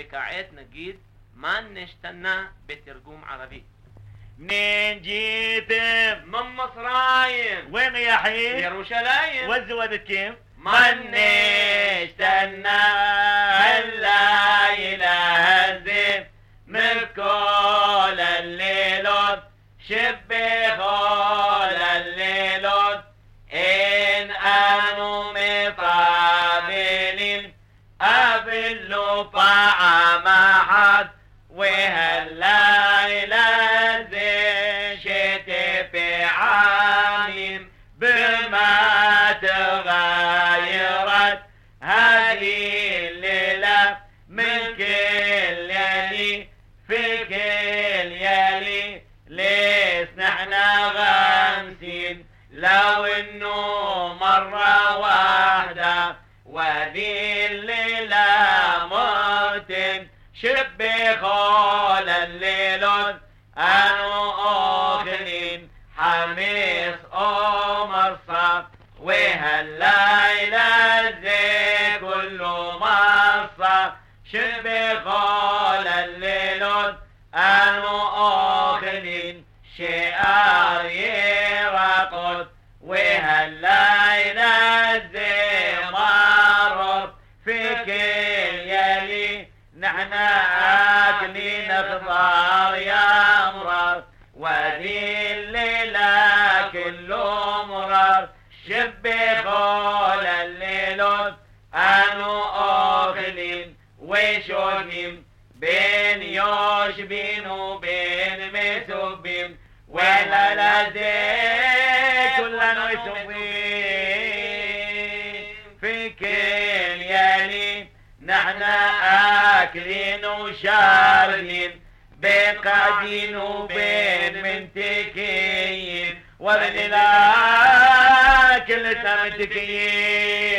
וכעת נגיד ما נשתנה بترجوم عربي. منين جيت؟ من مصرايم. وين يا حين يروشلايم. والزوادة كيف؟ من اشتنا هلا يلهزم من كل الليلات شبه كل الليلات إن أنو مقابلين قبل له هذه الليلة من كل يلي في كل يلي ليس نحنا غامسين. لو إنه مرة واحدة وهذه الليلة موتن شبي خول الليلون أنو آخرين حميس أمر صف وهالليلة شبه أنو آخرين شعار يرقص وهالليلة زي مرر في كل يلي نحن آكلين خضار يا مرر وهذه الليلة كله مرر شبي خول الليلون أنو وشوكين بين يوشبين وبين مسوبين ولا لدي كلنا مسوبين في كل يلي نحن آكلين وشاربين. بين قاعدين وبين منتكين. وبين كل تمتكين